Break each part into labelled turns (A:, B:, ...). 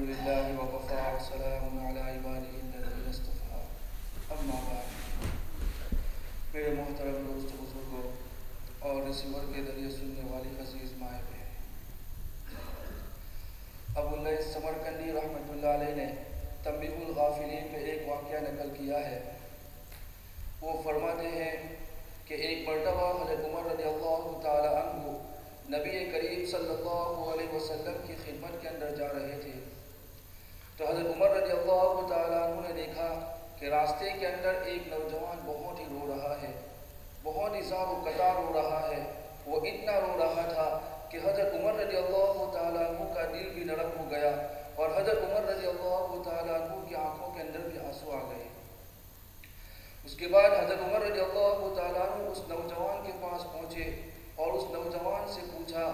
A: الحمد لله وكفى وسلام على عباده الذين اصطفى. اما بعد، میرے محترم دوست بزرگوں اور ریسیور کے ذریعے سننے والی عزیز مائیں بہن ابو اللہ سمرکندی رحمۃ اللہ علیہ نے تنبیہ الغافلین میں ایک واقعہ نقل کیا ہے۔ وہ فرماتے ہیں کہ ایک مرتبہ حضرت عمر رضی اللہ تعالی عنہ نبی کریم صلی اللہ علیہ وسلم کی خدمت کے اندر جا رہے تو حضرت عمر رضی اللہ تعالیٰ عنہ نے دیکھا کہ راستے کے اندر ایک نوجوان بہت ہی رو رہا ہے، بہت ہی زار و قطار رو رہا ہے۔ وہ اتنا رو رہا تھا کہ حضرت عمر رضی اللہ تعالیٰ عنہ کا دل بھی نرم ہو گیا اور حضرت عمر رضی اللہ تعالیٰ عنہ کی آنکھوں کے اندر بھی آنسو آ گئے۔ اس کے بعد حضرت عمر رضی اللہ تعالیٰ عنہ اس نوجوان کے پاس پہنچے اور اس نوجوان سے پوچھا،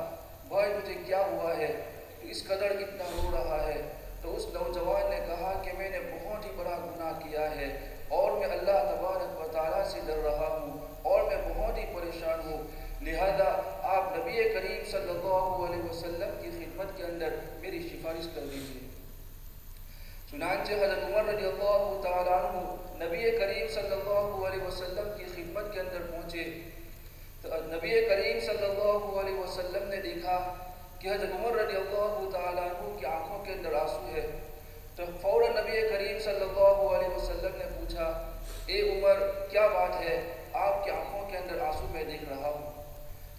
A: بھائی مجھے کیا ہوا ہے؟ تو اس قدر اتنا رو رہا ہے۔ تو اس نوجوان نے کہا کہ میں نے بہت ہی بڑا گناہ کیا ہے اور میں اللہ تبارک و تعالیٰ سے ڈر رہا ہوں اور میں بہت ہی پریشان ہوں لہذا آپ نبی کریم صلی اللہ علیہ وسلم کی خدمت کے اندر میری سفارش کر دیجیے چنانچہ حضرت عمر رضی اللہ تعالیٰ عنہ نبی کریم صلی اللہ علیہ وسلم کی خدمت کے اندر پہنچے۔ تو نبی کریم صلی اللہ علیہ وسلم نے دیکھا کہ حضرت عمر رضی اللہ تعالیٰ عنہ کی آنکھوں کے اندر آنسو ہے۔ تو فوراً نبی کریم صلی اللہ علیہ وسلم نے پوچھا، اے عمر، کیا بات ہے؟ آپ کی آنکھوں کے اندر آنسو میں دیکھ رہا ہوں۔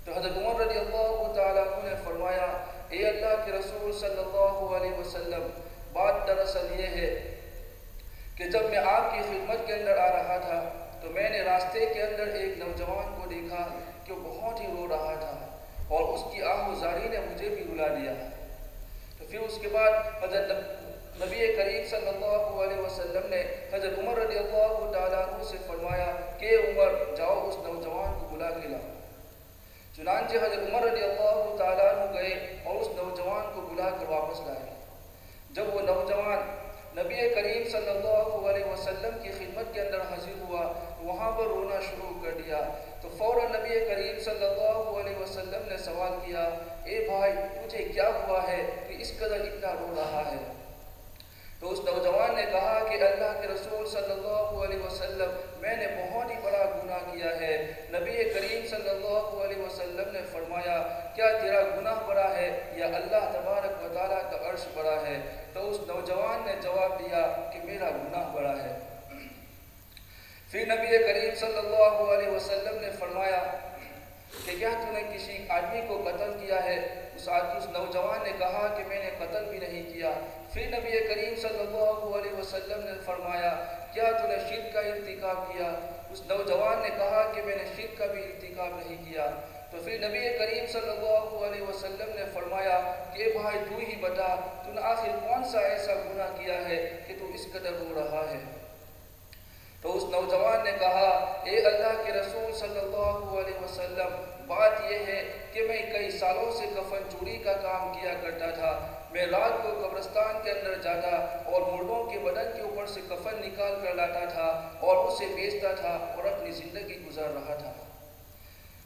A: تو حضرت عمر رضی اللہ تعالیٰ عنہ نے فرمایا، اے اللہ کے رسول صلی اللہ علیہ وسلم بات دراصل یہ ہے کہ جب میں آپ کی خدمت کے اندر آ رہا تھا تو میں نے راستے کے اندر ایک نوجوان کو دیکھا کہ وہ بہت ہی رو رہا تھا اور اس کی آہ و زاری نے مجھے بھی رلا دیا تو پھر اس کے بعد حضرت نبی کریم صلی اللہ علیہ وسلم نے حضرت عمر رضی اللہ تعالیٰ عنہ سے فرمایا کہ عمر، جاؤ اس نوجوان کو بلا کے لاؤ۔ چنانچہ حضرت عمر رضی اللہ تعالیٰ عنہ گئے اور اس نوجوان کو بلا کر واپس لائے۔ جب وہ نوجوان نبی کریم صلی اللہ علیہ وسلم کی خدمت کے اندر حاضر ہوا، وہاں پر رونا شروع کر دیا۔ تو فوراً نبی کریم صلی اللہ علیہ وسلم نے سوال کیا، اے بھائی، تجھے کیا ہوا ہے کہ اس قدر اتنا رو رہا ہے؟ تو اس نوجوان نے کہا کہ اللہ کے رسول صلی اللہ علیہ وسلم میں نے بہت ہی بڑا گناہ کیا ہے نبی کریم صلی اللہ علیہ وسلم نے فرمایا کیا تیرا گناہ بڑا ہے یا اللہ تبارک و تعالیٰ کا عرش بڑا ہے تو اس نوجوان نے جواب دیا کہ میرا گناہ بڑا ہے۔ پھر نبی کریم صلی اللہ علیہ وسلم نے فرمایا کہ کیا تو نے کسی آدمی کو قتل کیا ہے؟ اس آدمی اس نوجوان نے کہا کہ میں نے قتل بھی نہیں کیا۔ پھر نبی کریم صلی اللہ علیہ وسلم نے فرمایا، کیا تو نے شرک کا ارتکاب کیا؟ اس نوجوان نے کہا کہ میں نے شرک کا بھی ارتکاب نہیں کیا۔ تو پھر نبی کریم صلی اللہ علیہ وسلم نے فرمایا کہ بھائی تو ہی بتا، تو نے آخر کون سا ایسا گناہ کیا ہے کہ تو اس قدر رو رہا ہے؟ تو اس نوجوان نے کہا، اے اللہ کے رسول صلی اللہ علیہ وسلم، بات یہ ہے کہ میں کئی سالوں سے کفن چوری کا کام کیا کرتا تھا۔ میں رات کو قبرستان کے اندر جاتا اور مردوں کے بدن کے اوپر سے کفن نکال کر لاتا تھا اور اسے بیچتا تھا اور اپنی زندگی گزار رہا تھا۔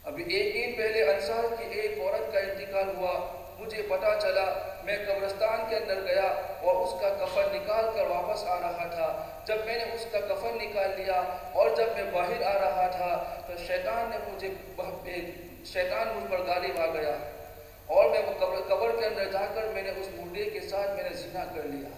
A: ابھی ایک دن پہلے انصار کی ایک عورت ہوا۔ مجھے پتا چلا، میں قبرستان کے اندر گیا اور اس کا کفن نکال کر واپس آ رہا تھا۔ جب میں نے اس کا کفن نکال لیا اور جب میں باہر آ رہا تھا، تو شیطان نے مجھے شیطان مجھ پر غالب آ گیا اور میں وہ قبر قبر کے اندر جا کر میں نے اس مردے کے ساتھ میں نے زنا کر لیا۔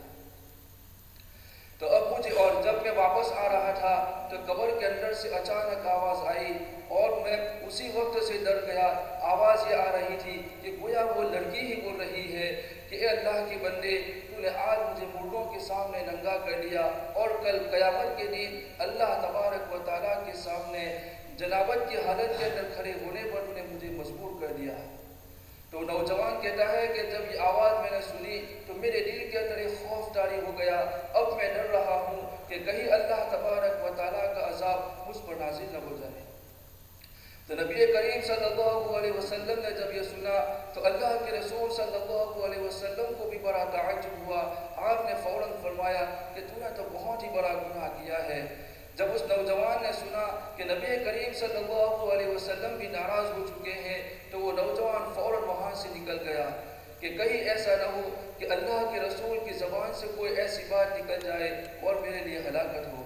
A: تو اب مجھے اور جب میں واپس آ رہا تھا تو قبر کے اندر سے اچانک آواز آئی اور میں اسی وقت سے ڈر گیا۔ آواز یہ آ رہی تھی کہ گویا وہ لڑکی ہی بول رہی ہے کہ اے اللہ کے بندے، تو نے آج مجھے مردوں کے سامنے ننگا کر دیا اور کل قیامت کے دن اللہ تبارک و تعالیٰ کے سامنے جنابت کی حالت کے اندر کھڑے ہونے پر تو نے مجھے مجبور کر دیا۔ تو نوجوان کہتا ہے کہ جب یہ آواز میں نے سنی تو میرے دل کے اندر ایک خوف طاری ہو گیا۔ اب میں ڈر رہا ہوں کہ کہیں اللہ تبارک و تعالیٰ کا عذاب مجھ پر نازل نہ ہو جائے۔ تو نبی کریم صلی اللہ علیہ وسلم نے جب یہ سنا تو اللہ کے رسول صلی اللہ علیہ وسلم کو بھی بڑا تعجب ہوا۔ آپ نے فوراً فرمایا کہ تو نے تو بہت ہی بڑا گناہ کیا ہے۔ جب اس نوجوان نے سنا کہ نبی کریم صلی اللہ علیہ وسلم بھی ناراض ہو چکے ہیں، تو وہ نوجوان فوراً وہاں سے نکل گیا کہ کہیں ایسا نہ ہو کہ اللہ کے رسول کی زبان سے کوئی ایسی بات نکل جائے اور میرے لیے ہلاکت ہو۔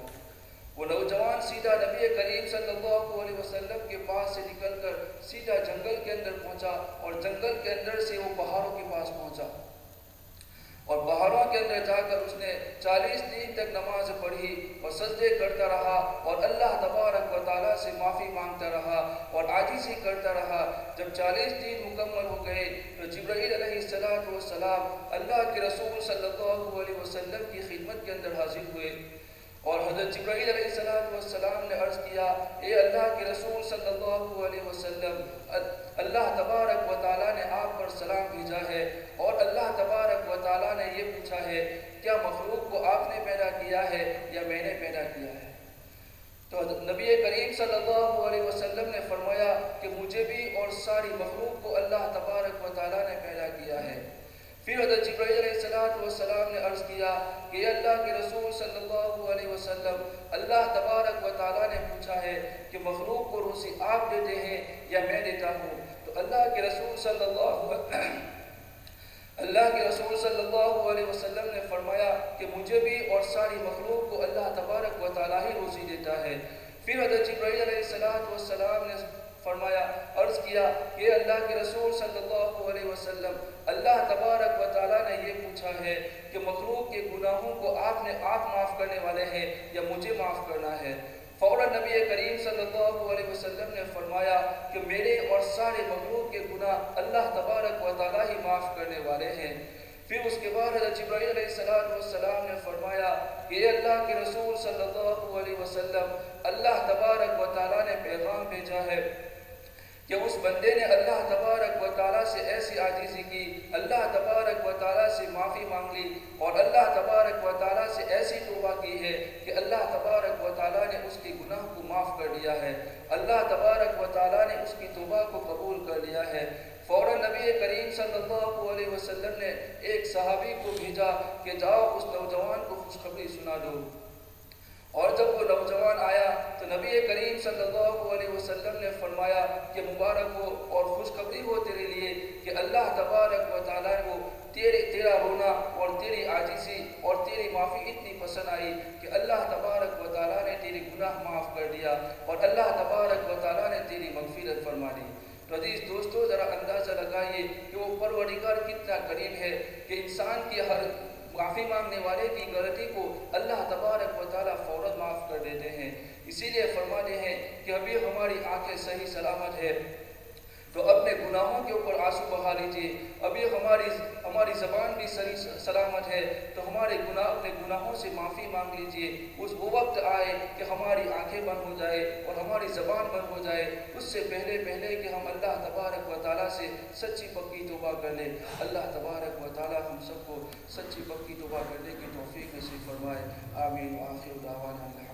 A: وہ نوجوان سیدھا نبی کریم صلی اللہ علیہ وسلم کے پاس سے نکل کر سیدھا جنگل کے اندر پہنچا اور جنگل کے اندر سے وہ پہاڑوں کے پاس پہنچا۔ اور پہاڑوں کے اندر جا کر اس نے چالیس دن تک نماز پڑھی اور سجدے کرتا رہا اور اللہ تبارک و تعالیٰ سے معافی مانگتا رہا اور عاجزی کرتا رہا۔ جب چالیس دن مکمل ہو گئے تو جبرائیل علیہ السلام والسلام اللہ کے رسول صلی اللہ علیہ وسلم کی خدمت کے اندر حاضر ہوئے اور حضرت جبرائیل علیہ السلام نے عرض کیا، اے اللہ کے رسول صلی اللہ علیہ وسلم، اللہ تبارک و تعالیٰ نے آپ پر سلام بھیجا ہے اور اللہ تبارک و تعالیٰ نے یہ پوچھا ہے، کیا مخلوق کو آپ نے پیدا کیا ہے یا میں نے پیدا کیا ہے؟ تو نبی کریم صلی اللہ علیہ وسلم نے فرمایا کہ مجھے بھی اور ساری مخلوق کو اللہ تبارک و تعالیٰ نے پیدا کیا ہے۔ پھر حضرت جبرائیل علیہ السلام نے عرض کیا کہ اللہ کے رسول صلی اللہ علیہ وسلم، اللہ تبارک و تعالیٰ نے پوچھا ہے کہ مخلوق کو روزی آپ دیتے ہیں یا میں دیتا ہوں؟ تو اللہ کے رسول صلی اللہ علیہ اللہ کے رسول صلی اللہ علیہ وسلم نے فرمایا کہ مجھے بھی اور ساری مخلوق کو اللہ تبارک و تعالیٰ ہی روزی دیتا ہے۔ پھر حضرت جبرائیل علیہ السلام نے فرمایا، عرض کیا کہ اللہ کے رسول صلی اللہ علیہ وسلم، اللہ تبارک و تعالیٰ نے یہ پوچھا ہے کہ مخلوق کے گناہوں کو آپ نے آپ معاف کرنے والے ہیں یا مجھے معاف کرنا ہے؟ فوراً نبی کریم صلی اللہ علیہ وسلم نے فرمایا کہ میرے اور سارے مخلوق کے گناہ اللہ تبارک و تعالیٰ ہی معاف کرنے والے ہیں۔ پھر اس کے بعد حضرت جبرائیل علیہ السلام نے فرمایا کہ اللہ کے رسول صلی اللہ علیہ وسلم، اللہ تبارک و تعالیٰ نے پیغام بھیجا ہے کہ اس بندے نے اللہ تبارک و تعالیٰ سے ایسی عاجزی کی، اللہ تبارک و تعالیٰ سے معافی مانگ لی اور اللہ تبارک و تعالیٰ سے ایسی توبہ کی ہے کہ اللہ تبارک و تعالیٰ نے اس کی گناہ کو معاف ہے۔ اللہ تبارک و تعالیٰ نے اس کی توبہ کو قبول کر لیا ہے۔ فوراً نبی کریم صلی اللہ علیہ وسلم نے ایک صحابی کو بھیجا کہ جاؤ، اس نوجوان کو خوشخبری سنا دو۔ اور جب وہ نوجوان آیا تو نبی کریم صلی اللہ علیہ وسلم نے فرمایا کہ مبارک ہو اور خوشخبری ہو تیرے لیے کہ اللہ تبارک و تعالیٰ کو تیرے، تیرا رونا اور تیری عاجزی اور تیری معافی اتنی پسند آئی کہ اللہ تبارک و تعالیٰ نے تیری گناہ معاف دیا اور اللہ تبارک و تعالیٰ نے تیری مغفرت فرما دی۔ تو عزیز دوستو، ذرا اندازہ لگائیے کہ وہ پروردگار کتنا قریب ہے کہ انسان کی ہر معافی مانگنے والے کی غلطی کو اللہ تبارک و تعالیٰ فوراً معاف کر دیتے ہیں۔ اسی لیے فرماتے ہیں کہ ابھی ہماری آنکھیں صحیح سلامت ہے۔ تو اپنے گناہوں کے اوپر آنسو بہا لیجیے۔ ابھی ہماری ہماری زبان بھی صحیح سلامت ہے، تو ہمارے گناہ، اپنے گناہوں سے معافی مانگ لیجیے۔ اس وہ وقت آئے کہ ہماری آنکھیں بند ہو جائے اور ہماری زبان بند ہو جائے۔ اس سے پہلے پہلے کہ ہم اللہ تبارک و تعالیٰ سے سچی پکی توبہ کر لیں۔ اللہ تبارک و تعالیٰ ہم سب کو سچی پکی توبہ کرنے کی توفیق نصیب فرمائے۔ آمین۔ آخر دعوانا الحمدللہ رب